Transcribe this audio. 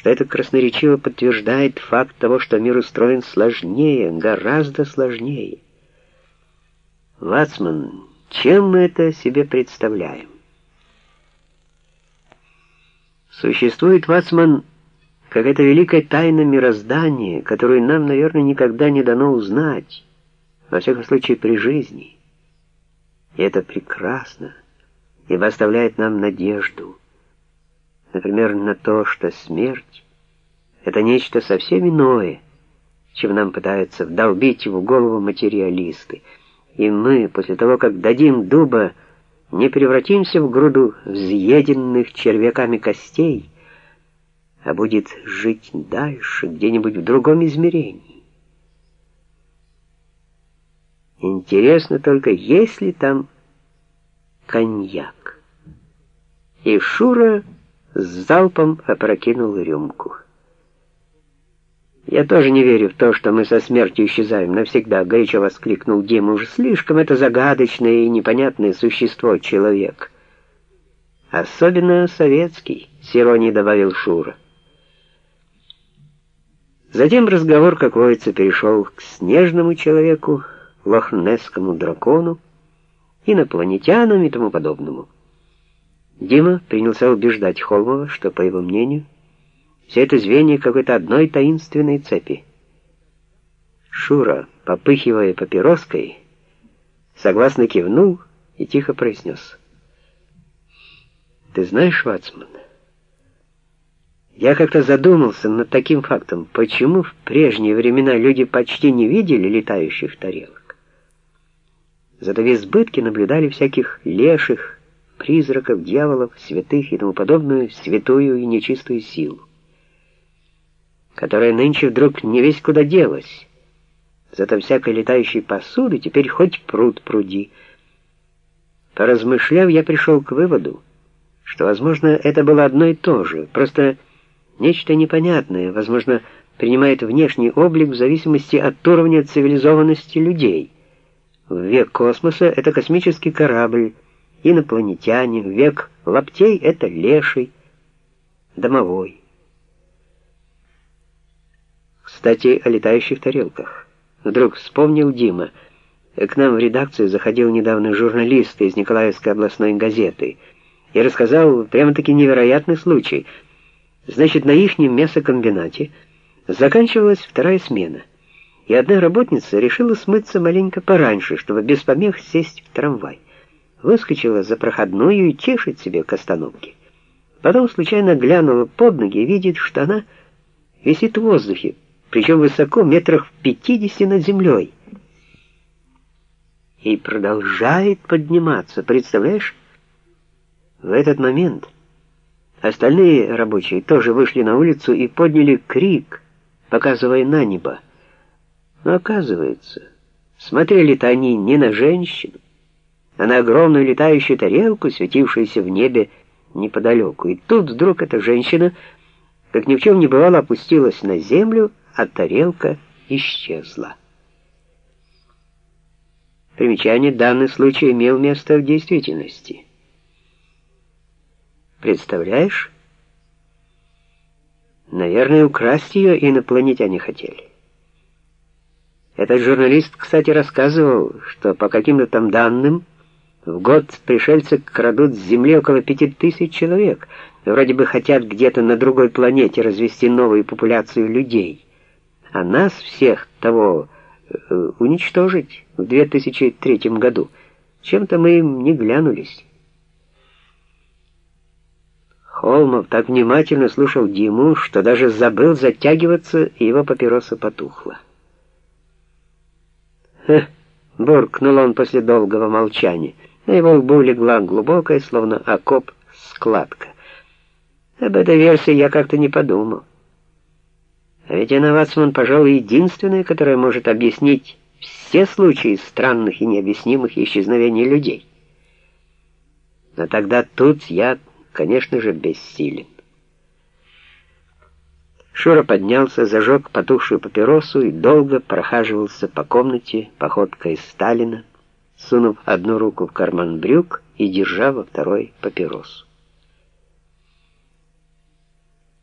что это красноречиво подтверждает факт того, что мир устроен сложнее, гораздо сложнее. Вацман, чем мы это себе представляем? Существует, Вацман, какая-то великая тайна мироздания, которую нам, наверное, никогда не дано узнать, во всяком случае при жизни. И это прекрасно, ибо оставляет нам надежду, например, на то, что смерть — это нечто совсем иное, чем нам пытаются вдолбить в голову материалисты. И мы, после того, как дадим дуба, не превратимся в груду взъеденных червяками костей, а будет жить дальше, где-нибудь в другом измерении. Интересно только, есть ли там коньяк. И Шура с залпом опрокинул рюмку. «Я тоже не верю в то, что мы со смертью исчезаем навсегда», — горячо воскликнул Дима. «Уж слишком это загадочное и непонятное существо человек». «Особенно советский», — с добавил Шура. Затем разговор, как водится, перешел к снежному человеку, лохнесскому дракону, инопланетянам и тому подобному. Дима принялся убеждать Холмова, что, по его мнению, все это звенья какой-то одной таинственной цепи. Шура, попыхивая папироской, согласно кивнул и тихо произнес. «Ты знаешь, Вацман, я как-то задумался над таким фактом, почему в прежние времена люди почти не видели летающих тарелок. Зато в избытке наблюдали всяких леших, призраков, дьяволов, святых и тому подобную святую и нечистую силу которая нынче вдруг не весь куда делась. Зато всякой летающей посуды теперь хоть пруд пруди. Поразмышляв, я пришел к выводу, что, возможно, это было одно и то же, просто нечто непонятное, возможно, принимает внешний облик в зависимости от уровня цивилизованности людей. В век космоса это космический корабль, инопланетяне, в век лаптей это леший, домовой. Кстати, о летающих тарелках. Вдруг вспомнил Дима. К нам в редакцию заходил недавно журналист из Николаевской областной газеты и рассказал прямо-таки невероятный случай. Значит, на ихнем мясокомбинате заканчивалась вторая смена, и одна работница решила смыться маленько пораньше, чтобы без помех сесть в трамвай. Выскочила за проходную и чешет себе к остановке. Потом случайно глянула под ноги и видит, что она висит в воздухе, причем высоко, метрах в пятидесяти над землей. И продолжает подниматься, представляешь? В этот момент остальные рабочие тоже вышли на улицу и подняли крик, показывая на небо. Но оказывается, смотрели-то они не на женщину, а на огромную летающую тарелку, светившуюся в небе неподалеку. И тут вдруг эта женщина, как ни в чем не бывало, опустилась на землю, а тарелка исчезла. Примечание, данный случай имел место в действительности. Представляешь? Наверное, украсть ее инопланетяне хотели. Этот журналист, кстати, рассказывал, что по каким-то там данным в год пришельцы крадут с Земли около пяти тысяч человек. Вроде бы хотят где-то на другой планете развести новую популяцию людей а нас всех того э, уничтожить в 2003 году. Чем-то мы им не глянулись. Холмов так внимательно слушал Диму, что даже забыл затягиваться, и его папироса потухла. «Хе!» — буркнул он после долгого молчания. На его лбу легла глубокая, словно окоп, складка. Об этой версии я как-то не подумал. А ведь она, Вацман, пожалуй, единственная, которая может объяснить все случаи странных и необъяснимых исчезновений людей. Но тогда тут я, конечно же, бессилен. Шура поднялся, зажег потухшую папиросу и долго прохаживался по комнате походкой Сталина, сунув одну руку в карман брюк и держа во второй папиросу.